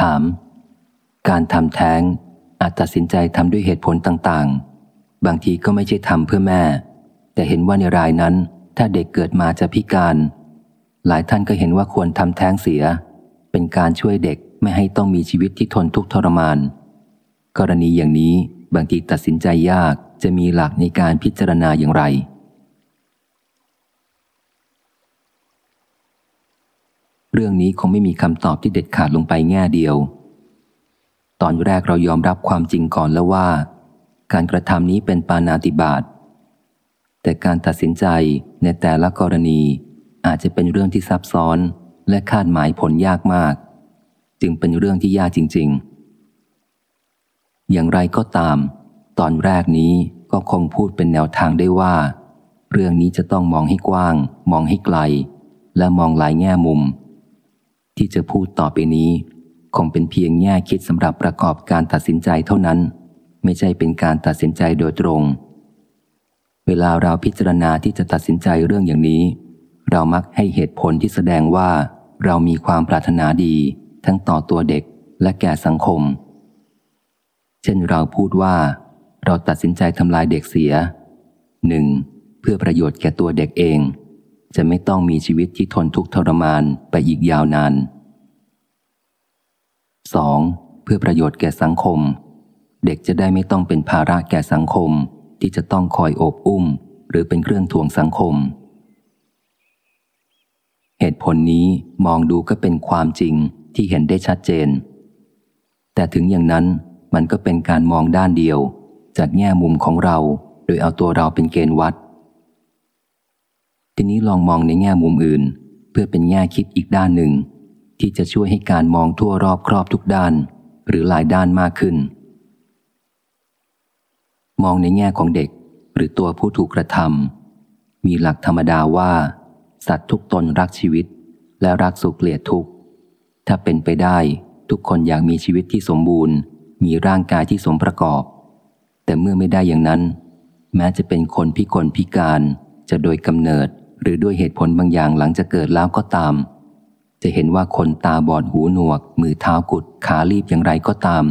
ถาม การทำแท้งอาจตัดสินใจทำด้วยเหตุผลต่างๆ บางทีก็ไม่ใช่ทำเพื่อแม่ แต่เห็นว่าในรายนั้น ถ้าเด็กเกิดมาจะพิการ หลายท่านก็เห็นว่าควรทำแท้งเสีย เป็นการช่วยเด็กไม่ให้ต้องมีชีวิตที่ทนทุกข์ทรมาน กรณีอย่างนี้บางทีตัดสินใจยากจะมีหลักในการพิจารณาอย่างไร เรื่องนี้คงไม่มีคำตอบที่เด็ดขาดลงไปแง่เดียว ตอนแรกเรายอมรับความจริงก่อนแล้วว่า การกระทำนี้เป็นปานาติบาตแต่การตัดสินใจในแต่ละกรณีอาจจะเป็นเรื่องที่ซับซ้อนและคาดหมายผลยากมาก จึงเป็นเรื่องที่ยากจริง ๆ อย่างไรก็ตาม ตอนแรกนี้ก็คงพูดเป็นแนวทางได้ว่า เรื่องนี้จะต้องมองให้กว้าง มองให้ไกล และมองหลายแง่มุม ที่จะพูดต่อไปนี้ คงเป็นเพียงแง่คิดสำหรับประกอบการตัดสินใจเท่านั้น ไม่ใช่เป็นการตัดสินใจโดยตรง เวลาเราพิจารณาที่จะตัดสินใจเรื่องอย่างนี้ เรามักให้เหตุผลที่แสดงว่า เรามีความปรารถนาดี ทั้งต่อตัวเด็กและแก่สังคม เช่นเราพูดว่า เราตัดสินใจทำลายเด็กเสียหนึ่งเพื่อประโยชน์แก่ตัวเด็กเอง จะไม่ต้องมีชีวิตที่ทนทุกข์ทรมานไปอีกยาวนาน 2. เพื่อประโยชน์แก่สังคม เด็กจะได้ไม่ต้องเป็นภาระแก่สังคมที่จะต้องคอยโอบอุ้ม หรือเป็นเครื่องทวงสังคม เหตุผลนี้มองดูก็เป็นความจริงที่เห็นได้ชัดเจน แต่ถึงอย่างนั้นมันก็เป็นการมองด้านเดียว จากแง่มุมของเรา โดยเอาตัวเราเป็นเกณฑ์วัด ทีนี้ลองมองในแง่มุมอื่น เพื่อเป็นแง่คิดอีกด้านหนึ่ง ที่จะช่วยให้การมองทั่วรอบครอบทุกด้าน หรือหลายด้านมากขึ้น มองในแง่ของเด็ก หรือตัวผู้ถูกกระทำมีหลักธรรมดาว่า สัตว์ทุกตนรักชีวิต และรักสุขเกลียดทุกข์ถ้าเป็นไปได้ทุกคนอยากมีชีวิตที่สมบูรณ์ มีร่างกายที่สมประกอบ แต่เมื่อไม่ได้อย่างนั้น แม้จะเป็นคนพิกลพิการจะโดยกำเนิด หรือด้วยเหตุผลบางอย่างหลังจะเกิดแล้วก็ตาม จะเห็นว่าคนตาบอดหูหนวก มือเท้ากุดขาลีบอย่างไรก็ตาม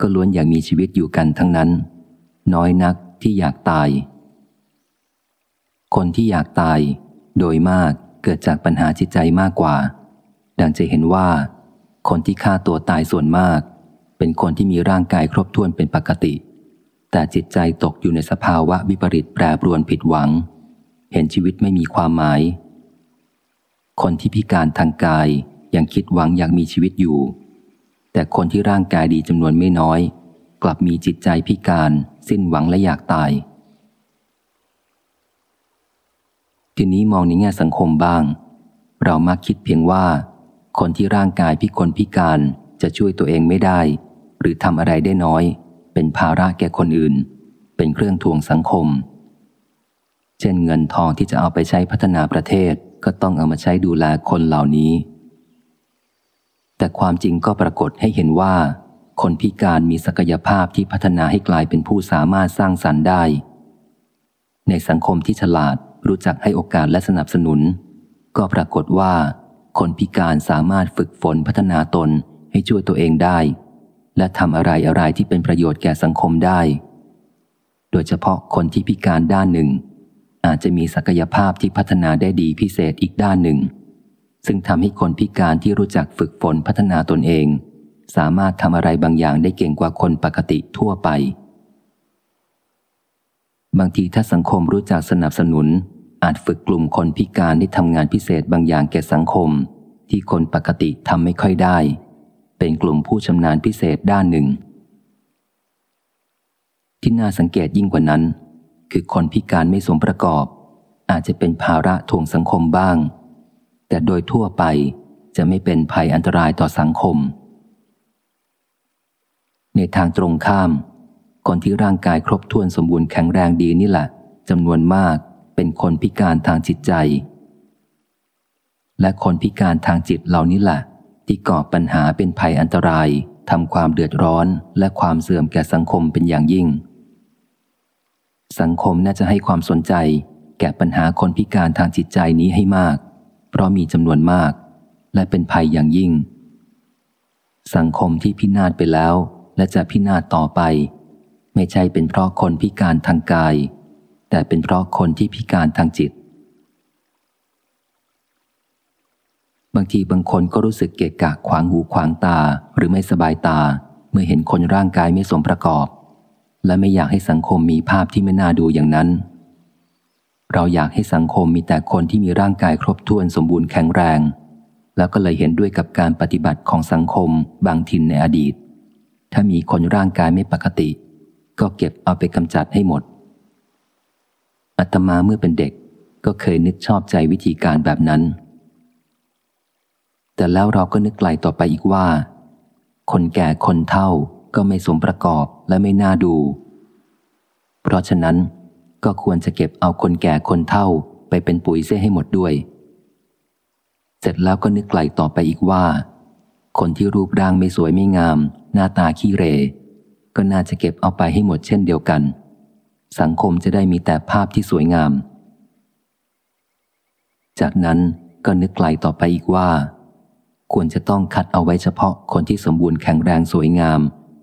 ก็ล้วนอยากมีชีวิตอยู่กันทั้งนั้น น้อยนักที่อยากตาย คนที่อยากตาย โดยมากเกิดจากปัญหาจิตใจมากกว่า ดังจะเห็นว่า คนที่ฆ่าตัวตายส่วนมาก เป็นคนที่มีร่างกายครบถ้วนเป็นปกติ แต่จิตใจตกอยู่ในสภาวะวิปริตแปรปรวนผิดหวัง เห็นชีวิตไม่มีความหมาย คนที่พิการทางกายยังคิดหวังอยากมีชีวิตอยู่ แต่คนที่ร่างกายดีจำนวนไม่น้อย กลับมีจิตใจพิการ สิ้นหวังและอยากตาย ทีนี้มองในแง่สังคมบ้าง เรามักคิดเพียงว่า คนที่ร่างกายพิกลพิการจะช่วยตัวเองไม่ได้ หรือทำอะไรได้น้อย เป็นภาระแก่คนอื่น เป็นเครื่องทวงสังคม เช่นเงินทองที่จะเอาไปใช้พัฒนาประเทศก็ต้องเอามาใช้ดูแลคนเหล่านี้ แต่ความจริงก็ปรากฏให้เห็นว่า คนพิการมีศักยภาพที่พัฒนาให้กลายเป็นผู้สามารถสร้างสรรค์ได้ ในสังคมที่ฉลาดรู้จักให้โอกาสและสนับสนุน ก็ปรากฏว่า คนพิการสามารถฝึกฝนพัฒนาตนให้ช่วยตัวเองได้ และทำอะไรอะไรที่เป็นประโยชน์แก่สังคมได้ โดยเฉพาะคนที่พิการด้านหนึ่ง อาจจะมีศักยภาพที่พัฒนาได้ดีพิเศษอีกด้านหนึ่ง ซึ่งทำให้คนพิการที่รู้จักฝึกฝนพัฒนาตนเอง สามารถทำอะไรบางอย่างได้เก่งกว่าคนปกติทั่วไป บางทีถ้าสังคมรู้จักสนับสนุน อาจฝึกกลุ่มคนพิการได้ทำงานพิเศษบางอย่างแก่สังคม ที่คนปกติทำไม่ค่อยได้ เป็นกลุ่มผู้ชำนาญพิเศษด้านหนึ่ง ที่น่าสังเกตยิ่งกว่านั้น คือคนพิการไม่สมประกอบ อาจจะเป็นภาระทวงสังคมบ้าง แต่โดยทั่วไปจะไม่เป็นภัยอันตรายต่อสังคม ในทางตรงข้าม คนที่ร่างกายครบถ้วนสมบูรณ์แข็งแรงดีนี่แหละจำนวนมากเป็นคนพิการทางจิตใจ และคนพิการทางจิตเหล่านี้แหละที่ก่อปัญหาเป็นภัยอันตรายทำความเดือดร้อนและความเสื่อมแก่สังคมเป็นอย่างยิ่ง สังคมน่าจะให้ความสนใจ แก่ปัญหาคนพิการทางจิตใจนี้ให้มาก เพราะมีจำนวนมาก และเป็นภัยอย่างยิ่ง สังคมที่พินาศไปแล้ว และจะพินาศต่อไป ไม่ใช่เป็นเพราะคนพิการทางกาย แต่เป็นเพราะคนที่พิการทางจิต บางทีบางคนก็รู้สึกเกะกะขวางหูขวางตาหรือไม่สบายตา เมื่อเห็นคนร่างกายไม่สมประกอบ และไม่อยากให้สังคมมีภาพที่ไม่น่าดูอย่างนั้น เราอยากให้สังคมมีแต่คนที่มีร่างกายครบถ้วนสมบูรณ์แข็งแรง แล้วก็เลยเห็นด้วยกับการปฏิบัติของสังคมบางถิ่นในอดีต ถ้ามีคนร่างกายไม่ปกติ ก็เก็บเอาไปกำจัดให้หมด อัตมาเมื่อเป็นเด็กก็เคยนึกชอบใจวิธีการแบบนั้น แต่แล้วเราก็นึกไกลต่อไปอีกว่า คนแก่คนเฒ่า ก็ไม่สมประกอบและไม่น่าดู เพราะฉะนั้นก็ควรจะเก็บเอาคนแก่คนเฒ่าไปเป็นปุ๋ยเสียให้หมดด้วย เสร็จแล้วก็นึกไกลต่อไปอีกว่า คนที่รูปร่างไม่สวยไม่งาม หน้าตาขี้เร ก็น่าจะเก็บเอาไปให้หมดเช่นเดียวกัน สังคมจะได้มีแต่ภาพที่สวยงาม จากนั้นก็นึกไกลต่อไปอีกว่า ควรจะต้องคัดเอาไว้เฉพาะคนที่สมบูรณ์แข็งแรงสวยงาม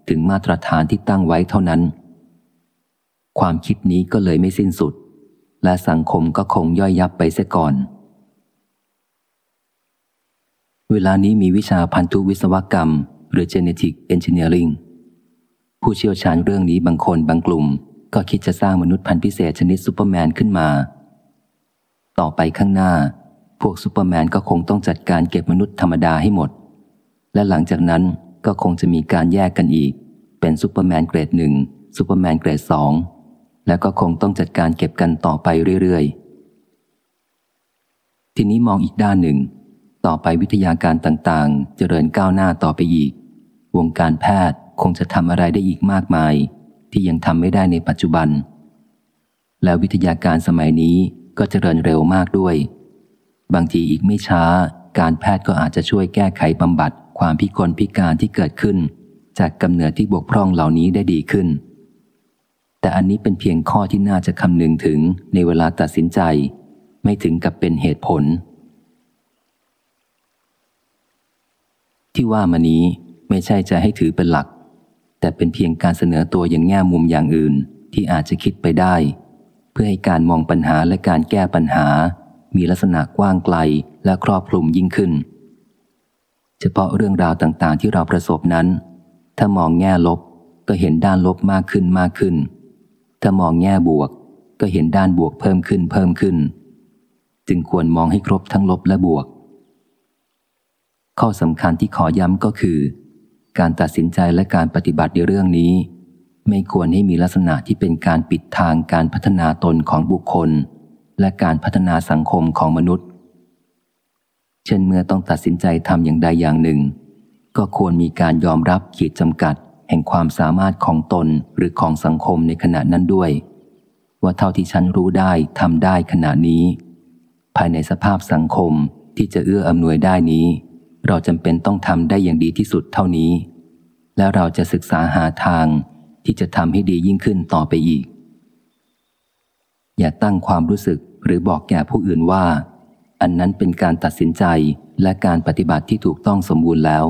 ถึงมาตรฐานที่ตั้งไว้เท่านั้น ความคิดนี้ก็เลยไม่สิ้นสุด และสังคมก็คงย่อยยับไปเสียก่อน เวลานี้มีวิชาพันธุวิศวกรรม หรือ genetic engineering ผู้เชี่ยวชาญเรื่องนี้บางคนบางกลุ่ม ก็คิดจะสร้างมนุษย์พันธุ์พิเศษชนิดซูเปอร์แมนขึ้นมา ต่อไปข้างหน้า พวกซูเปอร์แมนก็คงต้องจัดการเก็บมนุษย์ธรรมดาให้หมด และหลังจากนั้น ก็คงจะมีการแยกกันอีก เป็นซูเปอร์แมนเกรดหนึ่งซูเปอร์แมนเกรดสองแล้วก็คงต้องจัดการเก็บกันต่อไปเรื่อยๆ ทีนี้มองอีกด้านหนึ่ง ต่อไปวิทยาการต่างๆ เจริญก้าวหน้าต่อไปอีก วงการแพทย์คงจะทำอะไรได้อีกมากมาย ที่ยังทำไม่ได้ในปัจจุบัน แล้ววิทยาการสมัยนี้ก็เจริญเร็วมากด้วย บางทีอีกไม่ช้า การแพทย์ก็อาจจะช่วยแก้ไขบำบัด ความพิกลพิการที่เกิดขึ้น จากกำเนิดที่บกพร่องเหล่านี้ได้ดีขึ้น แต่อันนี้เป็นเพียงข้อที่น่าจะคำนึงถึงในเวลาตัดสินใจ ไม่ถึงกับเป็นเหตุผล ที่ว่ามานี้ไม่ใช่จะให้ถือเป็นหลัก แต่เป็นเพียงการเสนอตัวอย่างแง่มุมอย่างอื่นที่อาจจะคิดไปได้ เพื่อให้การมองปัญหาและการแก้ปัญหา มีลักษณะกว้างไกลและครอบคลุมยิ่งขึ้น เฉพาะเรื่องราวต่างๆ ที่เราประสบนั้น ถ้ามองแง่ลบก็เห็นด้านลบมากขึ้นมากขึ้น ถ้ามองแง่บวก ก็เห็นด้านบวกเพิ่มขึ้นเพิ่มขึ้น จึงควรมองให้ครบทั้งลบและบวก ข้อสำคัญที่ขอย้ำก็คือ การตัดสินใจและการปฏิบัติในเรื่องนี้ ไม่ควรให้มีลักษณะที่เป็นการปิดทางการพัฒนาตนของบุคคล และการพัฒนาสังคมของมนุษย์ เช่นเมื่อต้องตัดสินใจทำอย่างใดอย่างหนึ่ง ก็ควรมีการยอมรับขีดจำกัด แห่งความสามารถของตนหรือของสังคมในขณะนั้นด้วย ว่าเท่าที่ฉันรู้ได้ทำได้ขณะนี้ ภายในสภาพสังคมที่จะเอื้ออำนวยได้นี้ เราจำเป็นต้องทำได้อย่างดีที่สุดเท่านี้ แล้วเราจะศึกษาหาทางที่จะทำให้ดียิ่งขึ้นต่อไปอีก อย่าตั้งความรู้สึกหรือบอกแก่ผู้อื่นว่า อันนั้นเป็นการตัดสินใจและการปฏิบัติที่ถูกต้องสมบูรณ์แล้ว